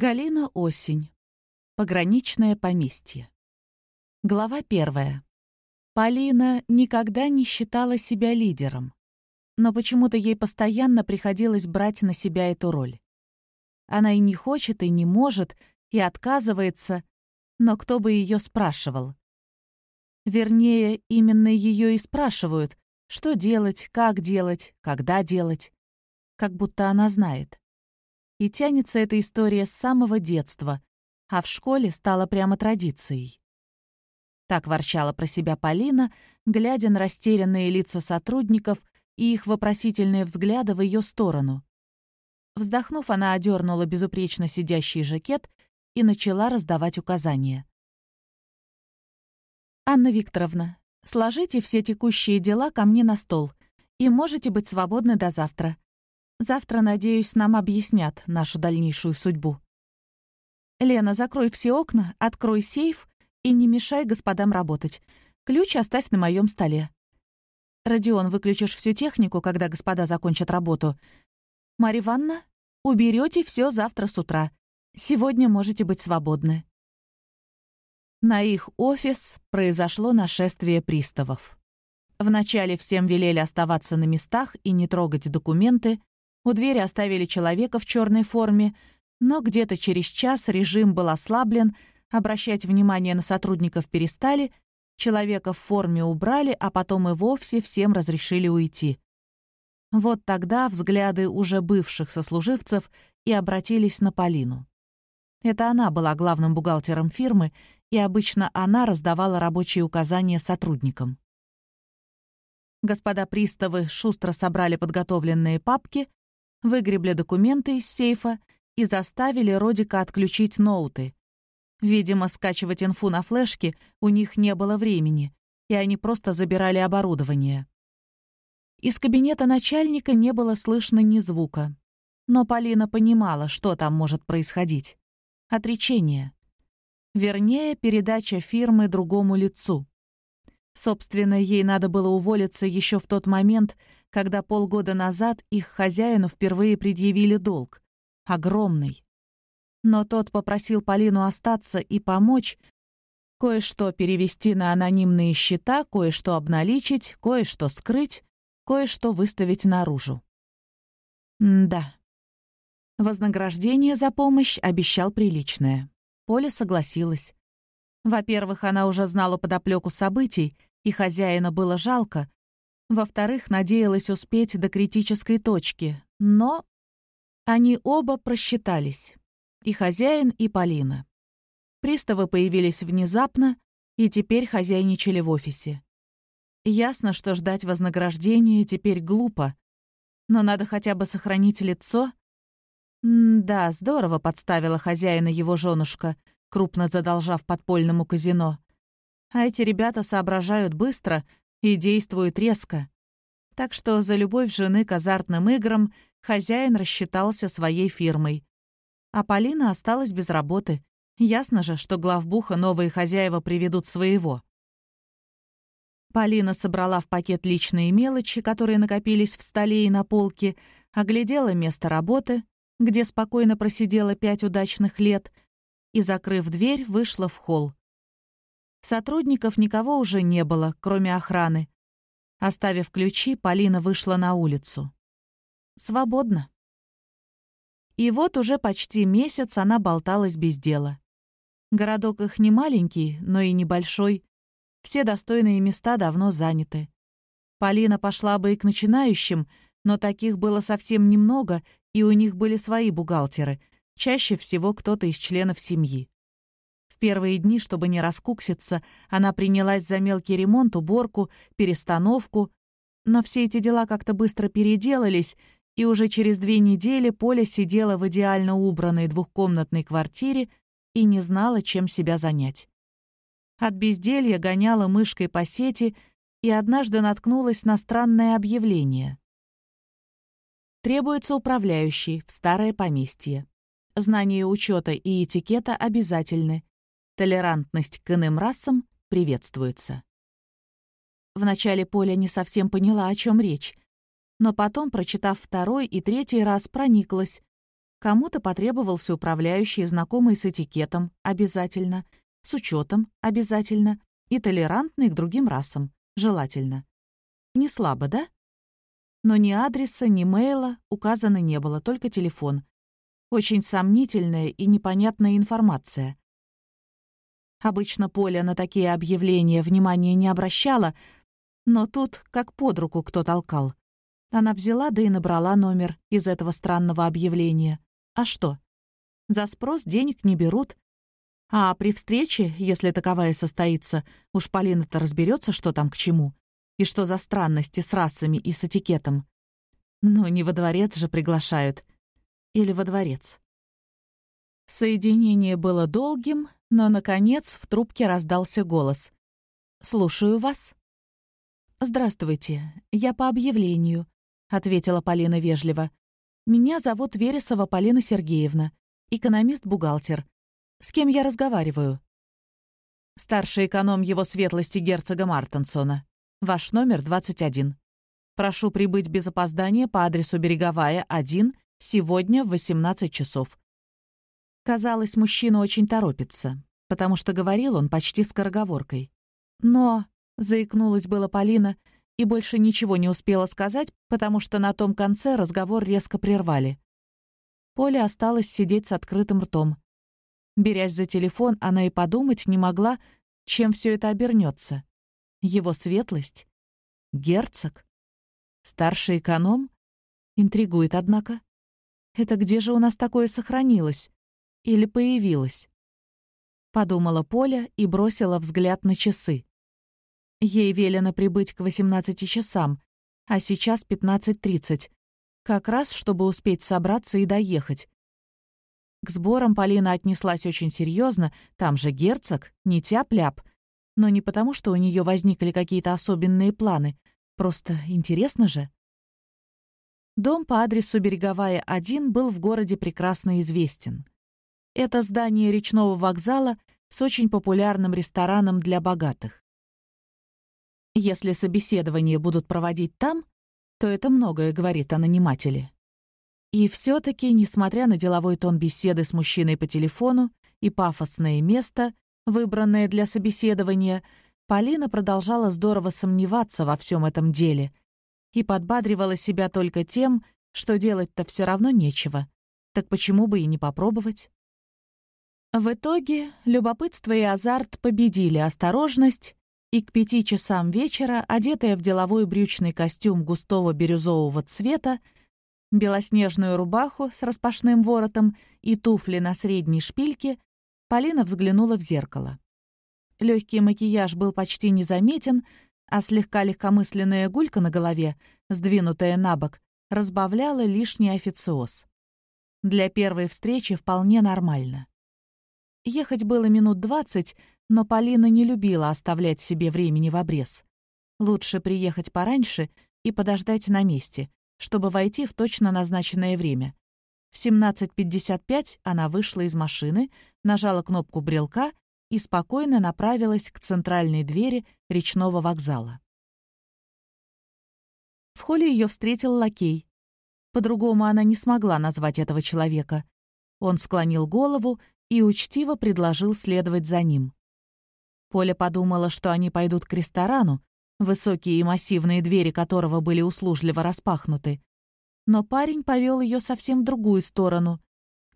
Галина Осень. Пограничное поместье. Глава первая. Полина никогда не считала себя лидером, но почему-то ей постоянно приходилось брать на себя эту роль. Она и не хочет, и не может, и отказывается, но кто бы ее спрашивал? Вернее, именно ее и спрашивают, что делать, как делать, когда делать. Как будто она знает. И тянется эта история с самого детства, а в школе стала прямо традицией. Так ворчала про себя Полина, глядя на растерянные лица сотрудников и их вопросительные взгляды в ее сторону. Вздохнув, она одернула безупречно сидящий жакет и начала раздавать указания. «Анна Викторовна, сложите все текущие дела ко мне на стол, и можете быть свободны до завтра. Завтра, надеюсь, нам объяснят нашу дальнейшую судьбу. Лена, закрой все окна, открой сейф и не мешай господам работать. Ключ оставь на моем столе. Родион, выключишь всю технику, когда господа закончат работу. Марья Ивановна, уберете все завтра с утра. Сегодня можете быть свободны. На их офис произошло нашествие приставов. Вначале всем велели оставаться на местах и не трогать документы, у двери оставили человека в черной форме, но где-то через час режим был ослаблен, обращать внимание на сотрудников перестали, человека в форме убрали, а потом и вовсе всем разрешили уйти. Вот тогда взгляды уже бывших сослуживцев и обратились на Полину. Это она была главным бухгалтером фирмы, и обычно она раздавала рабочие указания сотрудникам. Господа приставы шустро собрали подготовленные папки, выгребли документы из сейфа и заставили Родика отключить ноуты. Видимо, скачивать инфу на флешке у них не было времени, и они просто забирали оборудование. Из кабинета начальника не было слышно ни звука. Но Полина понимала, что там может происходить. Отречение. Вернее, передача фирмы другому лицу. Собственно, ей надо было уволиться еще в тот момент, когда полгода назад их хозяину впервые предъявили долг. Огромный. Но тот попросил Полину остаться и помочь, кое-что перевести на анонимные счета, кое-что обналичить, кое-что скрыть, кое-что выставить наружу. М да. Вознаграждение за помощь обещал приличное. Поля согласилась. Во-первых, она уже знала подоплеку событий, и хозяина было жалко, во-вторых, надеялась успеть до критической точки, но они оба просчитались. И хозяин, и Полина. Приставы появились внезапно и теперь хозяйничали в офисе. Ясно, что ждать вознаграждения теперь глупо, но надо хотя бы сохранить лицо. М да, здорово подставила хозяина его женушка, крупно задолжав подпольному казино. А эти ребята соображают быстро и действует резко. Так что за любовь жены к азартным играм хозяин рассчитался своей фирмой. А Полина осталась без работы. Ясно же, что главбуха новые хозяева приведут своего. Полина собрала в пакет личные мелочи, которые накопились в столе и на полке, оглядела место работы, где спокойно просидела пять удачных лет, и, закрыв дверь, вышла в холл. Сотрудников никого уже не было, кроме охраны. Оставив ключи, Полина вышла на улицу. Свободно. И вот уже почти месяц она болталась без дела. Городок их не маленький, но и небольшой. Все достойные места давно заняты. Полина пошла бы и к начинающим, но таких было совсем немного, и у них были свои бухгалтеры, чаще всего кто-то из членов семьи первые дни, чтобы не раскукситься, она принялась за мелкий ремонт, уборку, перестановку. Но все эти дела как-то быстро переделались, и уже через две недели Поля сидела в идеально убранной двухкомнатной квартире и не знала, чем себя занять. От безделья гоняла мышкой по сети и однажды наткнулась на странное объявление. Требуется управляющий в старое поместье. Знание учета и этикета обязательны. Толерантность к иным расам приветствуется. Вначале Поля не совсем поняла, о чем речь, но потом, прочитав второй и третий раз, прониклась. Кому-то потребовался управляющий, знакомый с этикетом, обязательно, с учетом, обязательно, и толерантный к другим расам, желательно. Не слабо, да? Но ни адреса, ни мейла указано не было, только телефон. Очень сомнительная и непонятная информация. Обычно Поля на такие объявления внимания не обращала, но тут как под руку кто толкал. Она взяла да и набрала номер из этого странного объявления. А что? За спрос денег не берут. А при встрече, если таковая состоится, уж Полина-то разберется, что там к чему, и что за странности с расами и с этикетом. Ну, не во дворец же приглашают. Или во дворец. Соединение было долгим, но, наконец, в трубке раздался голос. «Слушаю вас». «Здравствуйте, я по объявлению», — ответила Полина вежливо. «Меня зовут Вересова Полина Сергеевна, экономист-бухгалтер. С кем я разговариваю?» «Старший эконом его светлости герцога Мартенсона. Ваш номер 21. Прошу прибыть без опоздания по адресу Береговая, 1, сегодня в 18 часов». Казалось, мужчина очень торопится, потому что говорил он почти скороговоркой. «Но...» — заикнулась была Полина — и больше ничего не успела сказать, потому что на том конце разговор резко прервали. Поля осталась сидеть с открытым ртом. Берясь за телефон, она и подумать не могла, чем все это обернется. Его светлость? Герцог? Старший эконом? Интригует, однако. Это где же у нас такое сохранилось? Или появилось? Подумала Поля и бросила взгляд на часы. Ей велено прибыть к 18 часам, а сейчас 15.30. Как раз, чтобы успеть собраться и доехать. К сборам Полина отнеслась очень серьезно, там же герцог, не тяп-ляп. Но не потому, что у нее возникли какие-то особенные планы. Просто интересно же. Дом по адресу Береговая, 1 был в городе прекрасно известен. Это здание речного вокзала с очень популярным рестораном для богатых. Если собеседование будут проводить там, то это многое говорит о нанимателе. И все таки несмотря на деловой тон беседы с мужчиной по телефону и пафосное место, выбранное для собеседования, Полина продолжала здорово сомневаться во всем этом деле и подбадривала себя только тем, что делать-то все равно нечего. Так почему бы и не попробовать? В итоге любопытство и азарт победили осторожность, и к пяти часам вечера, одетая в деловой брючный костюм густого бирюзового цвета, белоснежную рубаху с распашным воротом и туфли на средней шпильке, Полина взглянула в зеркало. Легкий макияж был почти незаметен, а слегка легкомысленная гулька на голове, сдвинутая на бок, разбавляла лишний официоз. Для первой встречи вполне нормально. Ехать было минут двадцать, но Полина не любила оставлять себе времени в обрез. Лучше приехать пораньше и подождать на месте, чтобы войти в точно назначенное время. В 17.55 она вышла из машины, нажала кнопку брелка и спокойно направилась к центральной двери речного вокзала. В холле ее встретил лакей. По-другому она не смогла назвать этого человека. Он склонил голову и учтиво предложил следовать за ним. Поля подумала, что они пойдут к ресторану, высокие и массивные двери которого были услужливо распахнуты. Но парень повел ее совсем в другую сторону.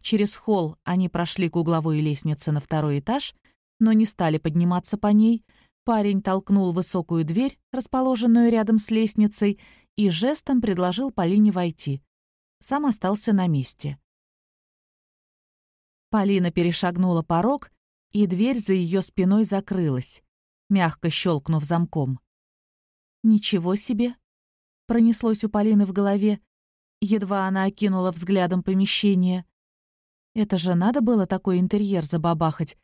Через холл они прошли к угловой лестнице на второй этаж, но не стали подниматься по ней. Парень толкнул высокую дверь, расположенную рядом с лестницей, и жестом предложил Полине войти. Сам остался на месте. Полина перешагнула порог и дверь за ее спиной закрылась, мягко щелкнув замком. «Ничего себе!» — пронеслось у Полины в голове. Едва она окинула взглядом помещение. «Это же надо было такой интерьер забабахать,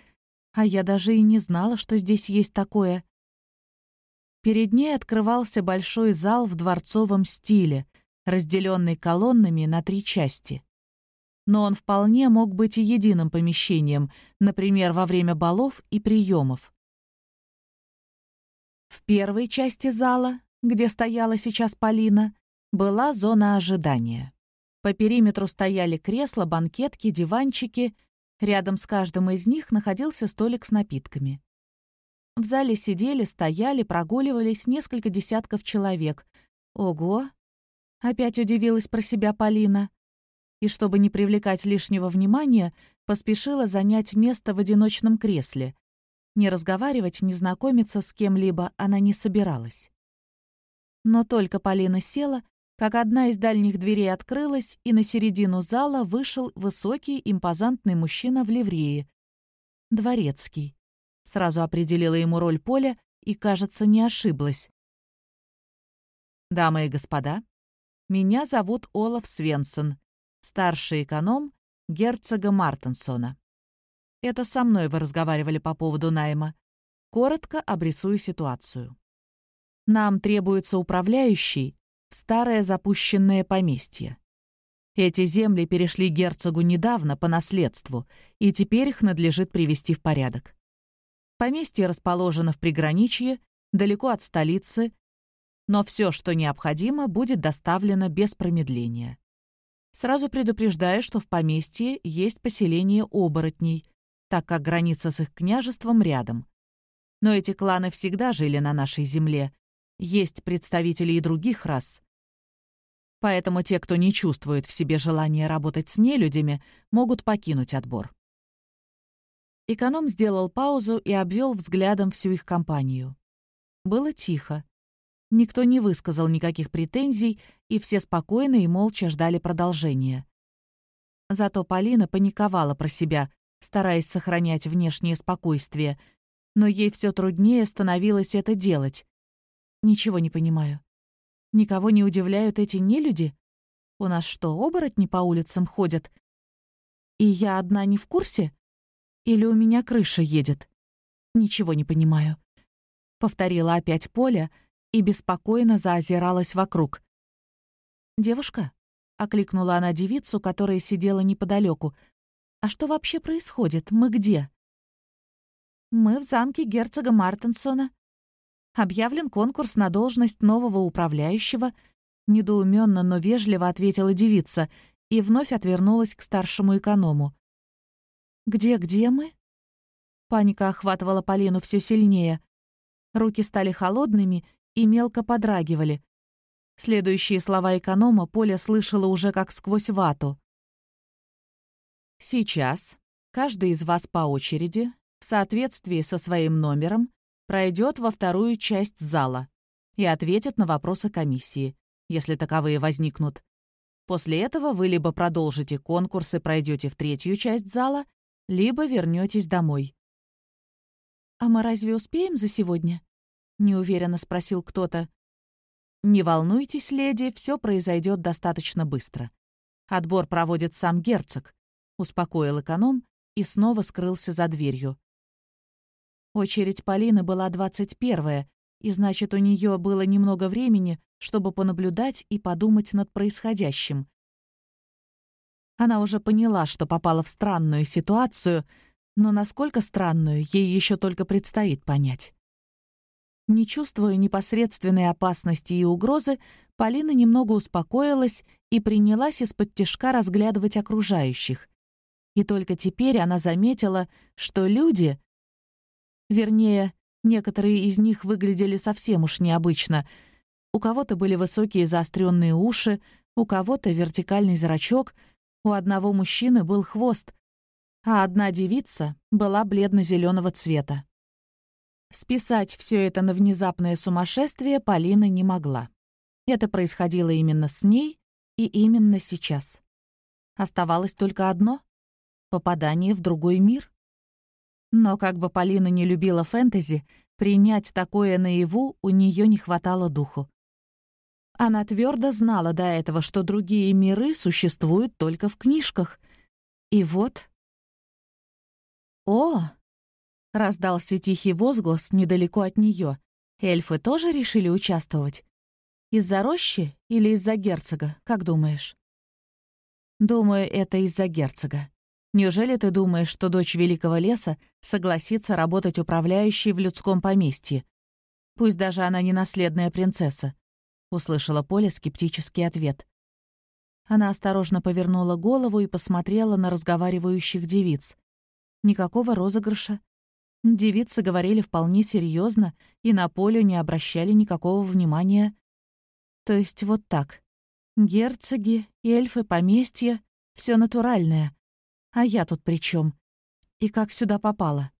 а я даже и не знала, что здесь есть такое». Перед ней открывался большой зал в дворцовом стиле, разделенный колоннами на три части но он вполне мог быть и единым помещением, например, во время балов и приемов. В первой части зала, где стояла сейчас Полина, была зона ожидания. По периметру стояли кресла, банкетки, диванчики. Рядом с каждым из них находился столик с напитками. В зале сидели, стояли, прогуливались несколько десятков человек. Ого! Опять удивилась про себя Полина. И чтобы не привлекать лишнего внимания, поспешила занять место в одиночном кресле. Не разговаривать, не знакомиться с кем-либо она не собиралась. Но только Полина села, как одна из дальних дверей открылась, и на середину зала вышел высокий, импозантный мужчина в ливрее. Дворецкий. Сразу определила ему роль Поля и, кажется, не ошиблась. «Дамы и господа, меня зовут Олаф Свенсон, старший эконом герцога Мартенсона. Это со мной вы разговаривали по поводу найма. Коротко обрисую ситуацию. Нам требуется управляющий в старое запущенное поместье. Эти земли перешли герцогу недавно по наследству, и теперь их надлежит привести в порядок. Поместье расположено в приграничье, далеко от столицы, но все, что необходимо, будет доставлено без промедления. Сразу предупреждаю, что в поместье есть поселение оборотней, так как граница с их княжеством рядом. Но эти кланы всегда жили на нашей земле. Есть представители и других рас. Поэтому те, кто не чувствует в себе желания работать с нелюдями, могут покинуть отбор. Эконом сделал паузу и обвел взглядом всю их компанию. Было тихо. Никто не высказал никаких претензий, и все спокойно и молча ждали продолжения. Зато Полина паниковала про себя, стараясь сохранять внешнее спокойствие, но ей все труднее становилось это делать. Ничего не понимаю. Никого не удивляют эти нелюди? У нас что, оборотни по улицам ходят? И я одна не в курсе? Или у меня крыша едет? Ничего не понимаю. Повторила опять Поля и беспокойно заозиралась вокруг. «Девушка?» — окликнула она девицу, которая сидела неподалеку, «А что вообще происходит? Мы где?» «Мы в замке герцога Мартенсона. Объявлен конкурс на должность нового управляющего», недоуменно, но вежливо ответила девица и вновь отвернулась к старшему эконому. «Где-где мы?» Паника охватывала Полину все сильнее. Руки стали холодными и мелко подрагивали. Следующие слова эконома Поля слышала уже как сквозь вату. Сейчас каждый из вас по очереди, в соответствии со своим номером, пройдет во вторую часть зала и ответит на вопросы комиссии, если таковые возникнут. После этого вы либо продолжите конкурс и пройдете в третью часть зала, либо вернетесь домой. «А мы разве успеем за сегодня?» — неуверенно спросил кто-то. «Не волнуйтесь, леди, все произойдет достаточно быстро. Отбор проводит сам герцог, — успокоил эконом и снова скрылся за дверью. Очередь Полины была двадцать первая, и значит, у нее было немного времени, чтобы понаблюдать и подумать над происходящим. Она уже поняла, что попала в странную ситуацию, но насколько странную, ей еще только предстоит понять. Не чувствуя непосредственной опасности и угрозы, Полина немного успокоилась и принялась из-под тишка разглядывать окружающих. И только теперь она заметила, что люди... Вернее, некоторые из них выглядели совсем уж необычно. У кого-то были высокие заостренные уши, у кого-то вертикальный зрачок, у одного мужчины был хвост, а одна девица была бледно-зеленого цвета. Списать все это на внезапное сумасшествие Полина не могла. Это происходило именно с ней и именно сейчас. Оставалось только одно попадание в другой мир. Но как бы Полина не любила фэнтези, принять такое наяву у нее не хватало духу. Она твердо знала до этого, что другие миры существуют только в книжках. И вот... «О!» — раздался тихий возглас недалеко от нее. «Эльфы тоже решили участвовать? Из-за рощи или из-за герцога, как думаешь?» «Думаю, это из-за герцога. Неужели ты думаешь, что дочь Великого Леса согласится работать управляющей в людском поместье? Пусть даже она не наследная принцесса», — услышала Поля скептический ответ. Она осторожно повернула голову и посмотрела на разговаривающих девиц. Никакого розыгрыша. Девицы говорили вполне серьезно и на поле не обращали никакого внимания. То есть вот так. Герцоги, эльфы, поместья — все натуральное. А я тут при чем? И как сюда попала?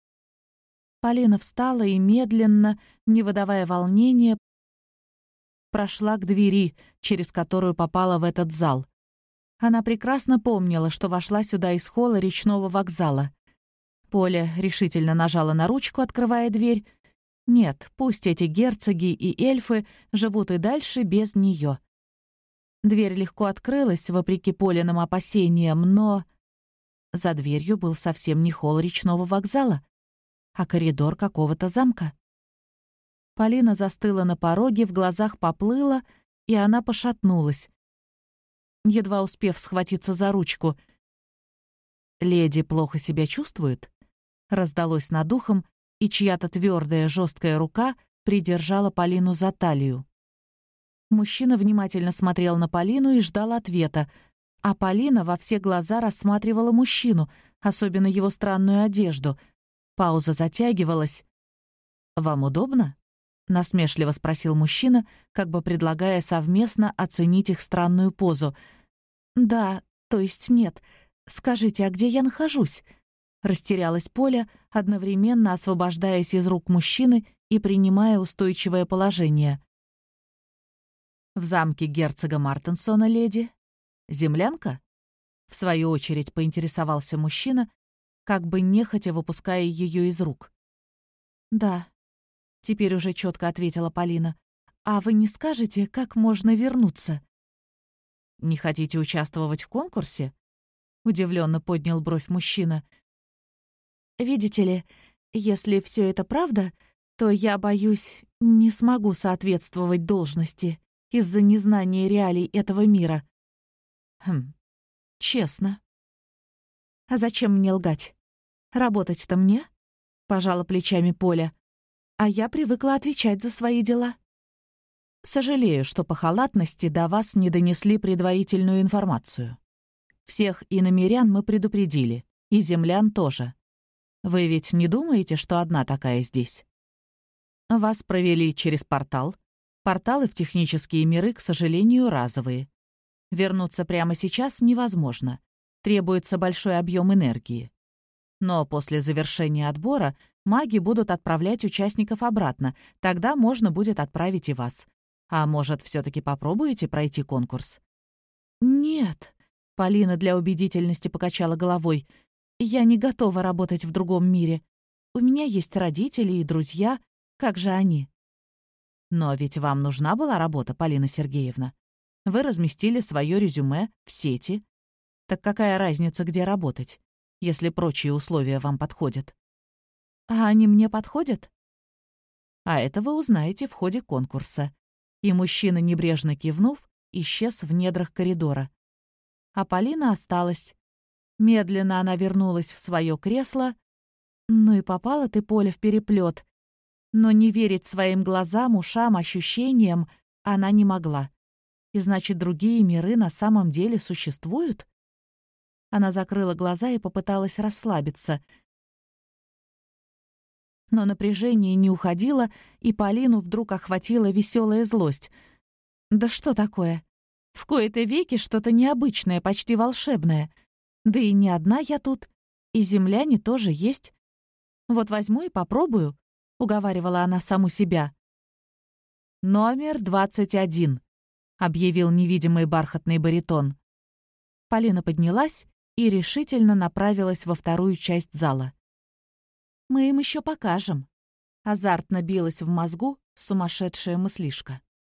Полина встала и медленно, не выдавая волнения, прошла к двери, через которую попала в этот зал. Она прекрасно помнила, что вошла сюда из холла речного вокзала. Поля решительно нажала на ручку, открывая дверь. Нет, пусть эти герцоги и эльфы живут и дальше без нее. Дверь легко открылась, вопреки Полиным опасениям, но... За дверью был совсем не холл речного вокзала а коридор какого-то замка. Полина застыла на пороге, в глазах поплыла, и она пошатнулась, едва успев схватиться за ручку. «Леди плохо себя чувствует?» Раздалось над ухом, и чья-то твердая жесткая рука придержала Полину за талию. Мужчина внимательно смотрел на Полину и ждал ответа, а Полина во все глаза рассматривала мужчину, особенно его странную одежду — Пауза затягивалась. «Вам удобно?» — насмешливо спросил мужчина, как бы предлагая совместно оценить их странную позу. «Да, то есть нет. Скажите, а где я нахожусь?» Растерялась Поля, одновременно освобождаясь из рук мужчины и принимая устойчивое положение. «В замке герцога Мартенсона, леди? Землянка?» В свою очередь поинтересовался мужчина, как бы нехотя выпуская ее из рук. «Да», — теперь уже четко ответила Полина. «А вы не скажете, как можно вернуться?» «Не хотите участвовать в конкурсе?» — удивленно поднял бровь мужчина. «Видите ли, если все это правда, то я, боюсь, не смогу соответствовать должности из-за незнания реалий этого мира». «Хм, честно». «А зачем мне лгать? Работать-то мне?» — пожала плечами Поля. «А я привыкла отвечать за свои дела». «Сожалею, что по халатности до вас не донесли предварительную информацию. Всех иномерян мы предупредили, и землян тоже. Вы ведь не думаете, что одна такая здесь?» «Вас провели через портал. Порталы в технические миры, к сожалению, разовые. Вернуться прямо сейчас невозможно. Требуется большой объем энергии. Но после завершения отбора маги будут отправлять участников обратно, тогда можно будет отправить и вас. А может, все таки попробуете пройти конкурс? «Нет», — Полина для убедительности покачала головой, «я не готова работать в другом мире. У меня есть родители и друзья. Как же они?» «Но ведь вам нужна была работа, Полина Сергеевна. Вы разместили свое резюме в сети. Так какая разница, где работать? если прочие условия вам подходят. А они мне подходят? А это вы узнаете в ходе конкурса. И мужчина, небрежно кивнув, исчез в недрах коридора. А Полина осталась. Медленно она вернулась в свое кресло. Ну и попала ты, Поля, в переплет. Но не верить своим глазам, ушам, ощущениям она не могла. И значит, другие миры на самом деле существуют? Она закрыла глаза и попыталась расслабиться. Но напряжение не уходило, и Полину вдруг охватила веселая злость. «Да что такое? В кои-то веки что-то необычное, почти волшебное. Да и не одна я тут, и земляне тоже есть. Вот возьму и попробую», — уговаривала она саму себя. «Номер двадцать один», — объявил невидимый бархатный баритон. Полина поднялась и решительно направилась во вторую часть зала. «Мы им еще покажем», — азартно билась в мозгу сумасшедшая мыслишка.